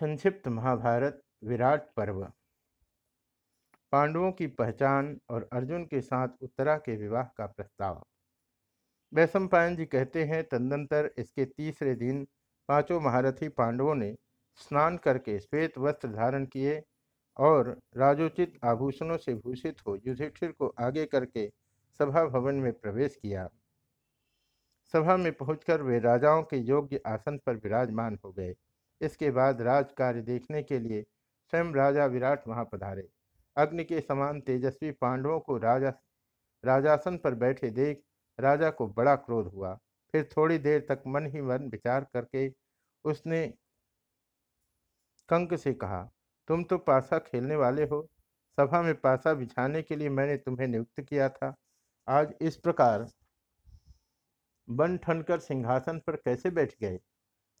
संक्षिप्त महाभारत विराट पर्व। पांडवों की पहचान और अर्जुन के साथ उत्तरा के विवाह का प्रस्ताव। वैशंपायन जी कहते हैं, तदनंतर इसके तीसरे दिन पाँचों महारथी पांडवों ने स्नान करके श्वेत वस्त्र धारण किए और राजोचित आभूषणों से भूषित हो युधिष्ठिर को आगे करके सभा भवन में प्रवेश किया। सभा में पहुंचकर वे राजाओं के योग्य आसन पर विराजमान हो गए। इसके बाद राज कार्य देखने के लिए स्वयं राजा विराट वहाँ पधारे। अग्नि के समान तेजस्वी पांडवों को राजा, राजासन पर बैठे देख राजा को बड़ा क्रोध हुआ। फिर थोड़ी देर तक मन ही मन विचार करके उसने कंक से कहा, तुम तो पासा खेलने वाले हो। सभा में पासा बिछाने के लिए मैंने तुम्हें नियुक्त किया था। आज इस प्रकार बन ठनकर सिंहासन पर कैसे बैठ गए?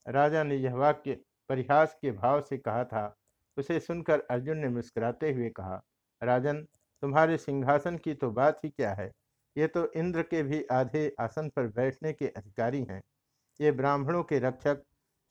राजा ने यह वाक्य परिहास के भाव से कहा था। उसे सुनकर अर्जुन ने मुस्कुराते हुए कहा, राजन, तुम्हारे सिंहासन की तो बात ही क्या है? ये तो इंद्र के भी आधे आसन पर बैठने के अधिकारी हैं। ये ब्राह्मणों के रक्षक,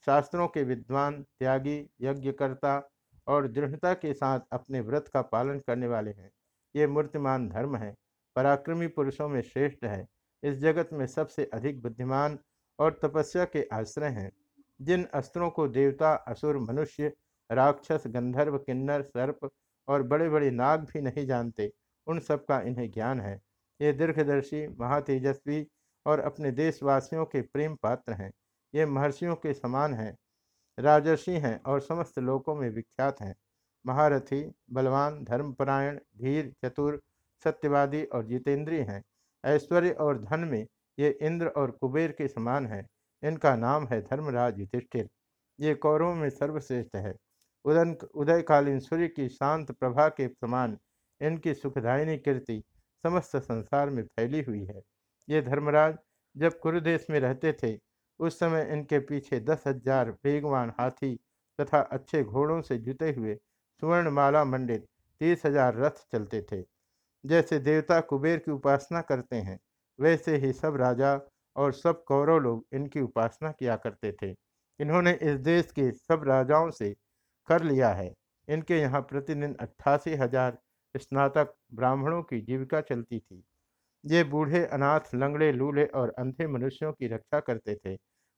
शास्त्रों के विद्वान, त्यागी, यज्ञकर्ता और दृढ़ता के साथ अपने व्रत का पालन करने वाले हैं। ये मूर्तिमान धर्म है, पराक्रमी पुरुषों में श्रेष्ठ है। इस जगत में सबसे अधिक बुद्धिमान और तपस्या के आश्रय हैं। जिन अस्त्रों को देवता, असुर, मनुष्य, राक्षस, गंधर्व, किन्नर, सर्प और बड़े बड़े नाग भी नहीं जानते, उन सब का इन्हें ज्ञान है। ये दीर्घदर्शी, महातेजस्वी और अपने देशवासियों के प्रेम पात्र हैं। ये महर्षियों के समान हैं, राजर्षि हैं और समस्त लोकों में विख्यात हैं। महारथी, बलवान, धर्मपरायण, धीर, चतुर, सत्यवादी और जितेंद्रीय हैं। ऐश्वर्य और धन में ये इंद्र और कुबेर के समान हैं। इनका नाम है धर्मराज युधिष्ठिर। ये कौरवों में सर्वश्रेष्ठ है। उदन, उदयकालीन सूर्य की शांत प्रभा के समान इनकी सुखदायिनी कीर्ति समस्त संसार में फैली हुई है। ये धर्मराज जब कुरुदेश में रहते थे, उस समय इनके पीछे दस हज़ार वेगवान हाथी तथा अच्छे घोड़ों से जुते हुए सुवर्णमाला मंडित तीस हज़ार रथ चलते थे। जैसे देवता कुबेर की उपासना करते हैं, वैसे ही सब राजा और सब कौरव लोग इनकी उपासना किया करते थे। इन्होंने इस देश के सब राजाओं से कर लिया है। इनके यहाँ प्रतिदिन अट्ठासी हज़ार स्नातक ब्राह्मणों की जीविका चलती थी। ये बूढ़े, अनाथ, लंगड़े, लूले और अंधे मनुष्यों की रक्षा करते थे।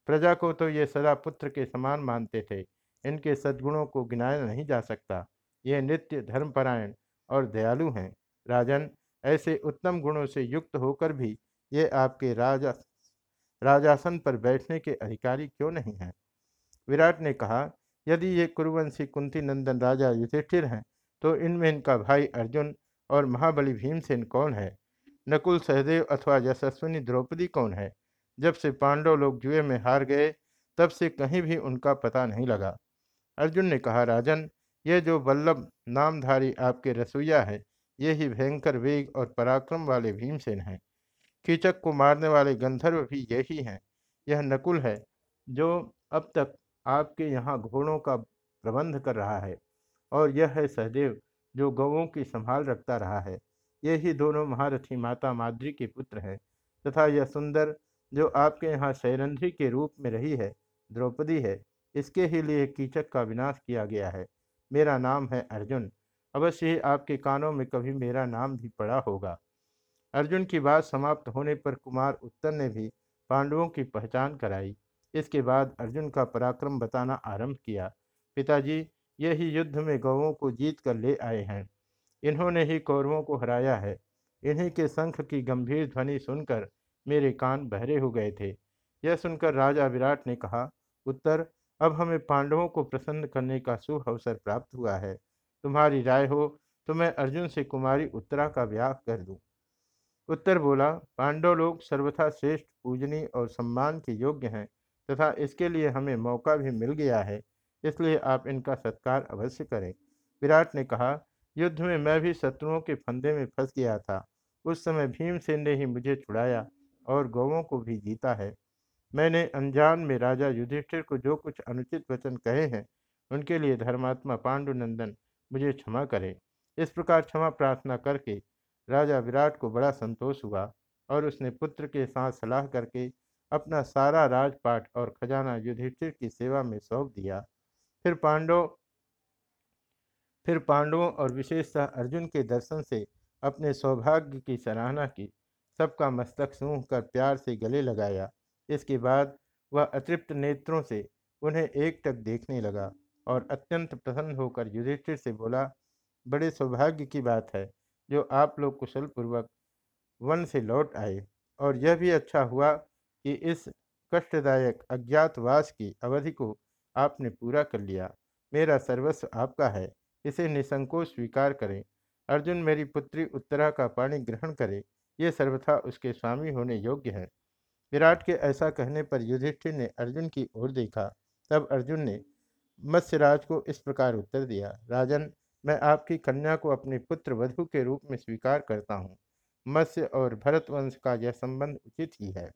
प्रजा को तो ये सदा पुत्र के समान मानते थे। इनके सद्गुणों को गिनाया नहीं जा सकता। ये नित्य धर्मपरायण और दयालु हैं। राजन, ऐसे उत्तम गुणों से युक्त होकर भी ये आपके राजा राजासन पर बैठने के अधिकारी क्यों नहीं हैं? विराट ने कहा, यदि ये कुरुवंशी कुंती नंदन राजा युधिष्ठिर हैं तो इनमें इनका भाई अर्जुन और महाबली भीमसेन कौन है? नकुल सहदेव अथवा यशस्विनी द्रौपदी कौन है? जब से पांडव लोग जुए में हार गए, तब से कहीं भी उनका पता नहीं लगा। अर्जुन ने कहा, राजन, ये जो वल्लभ नामधारी आपके रसोईया है, ये ही भयंकर वेग और पराक्रम वाले भीमसेन हैं। कीचक को मारने वाले गंधर्व भी यही हैं। यह नकुल है, जो अब तक आपके यहाँ घोड़ों का प्रबंध कर रहा है, और यह है सहदेव, जो गौों की संभाल रखता रहा है। ये ही दोनों महारथी माता माद्री के पुत्र हैं, तथा यह सुंदर, जो आपके यहाँ शैरंध्री के रूप में रही है, द्रौपदी है, इसके ही लिए कीचक का विनाश किया गया है। मेरा नाम है अर्जुन, अवश्य आपके कानों में कभी मेरा नाम भी पड़ा होगा। अर्जुन की बात समाप्त होने पर कुमार उत्तर ने भी पांडवों की पहचान कराई। इसके बाद अर्जुन का पराक्रम बताना आरंभ किया। पिताजी, यही युद्ध में गौवों को जीत कर ले आए हैं। इन्होंने ही कौरवों को हराया है। इन्हीं के शंख की गंभीर ध्वनि सुनकर मेरे कान बहरे हो गए थे। यह सुनकर राजा विराट ने कहा, उत्तर, अब हमें पांडवों को प्रसन्न करने का शुभ अवसर प्राप्त हुआ है। तुम्हारी राय हो तो मैं अर्जुन से कुमारी उत्तरा का ब्याह कर दूँ। उत्तर बोला, पांडव लोग सर्वथा श्रेष्ठ पूजनी और सम्मान के योग्य हैं तथा इसके लिए हमें मौका भी मिल गया है, इसलिए आप इनका सत्कार अवश्य करें। विराट ने कहा, युद्ध में मैं भी शत्रुओं के फंदे में फंस गया था। उस समय भीमसेन ने ही मुझे छुड़ाया और गौवों को भी जीता है। मैंने अनजान में राजा युधिष्ठिर को जो कुछ अनुचित वचन कहे हैं, उनके लिए धर्मात्मा पांडुनंदन मुझे क्षमा करें। इस प्रकार क्षमा प्रार्थना करके राजा विराट को बड़ा संतोष हुआ और उसने पुत्र के साथ सलाह करके अपना सारा राजपाट और खजाना युधिष्ठिर की सेवा में सौंप दिया। फिर पांडव, फिर पांडवों और विशेषतः अर्जुन के दर्शन से अपने सौभाग्य की सराहना की। सबका मस्तक सूंघ कर प्यार से गले लगाया। इसके बाद वह अतृप्त नेत्रों से उन्हें एक टक देखने लगा और अत्यंत प्रसन्न होकर युधिष्ठिर से बोला, बड़े सौभाग्य की बात है। जो आप लोग कुशल पूर्वक वन से लौट आए और यह भी अच्छा हुआ कि इस कष्टदायक अज्ञातवास की अवधि को आपने पूरा कर लिया। मेरा सर्वस्व आपका है। इसे निसंकोच स्वीकार करें। अर्जुन मेरी पुत्री उत्तरा का पाणी ग्रहण करे। ये सर्वथा उसके स्वामी होने योग्य है। विराट के ऐसा कहने पर युधिष्ठिर ने अर्जुन की ओर देखा। तब अर्जुन ने मत्स्यराज को इस प्रकार उत्तर दिया, राजन मैं आपकी कन्या को अपने पुत्र वधु के रूप में स्वीकार करता हूँ। मत्स्य और भरतवंश का यह संबंध उचित ही है।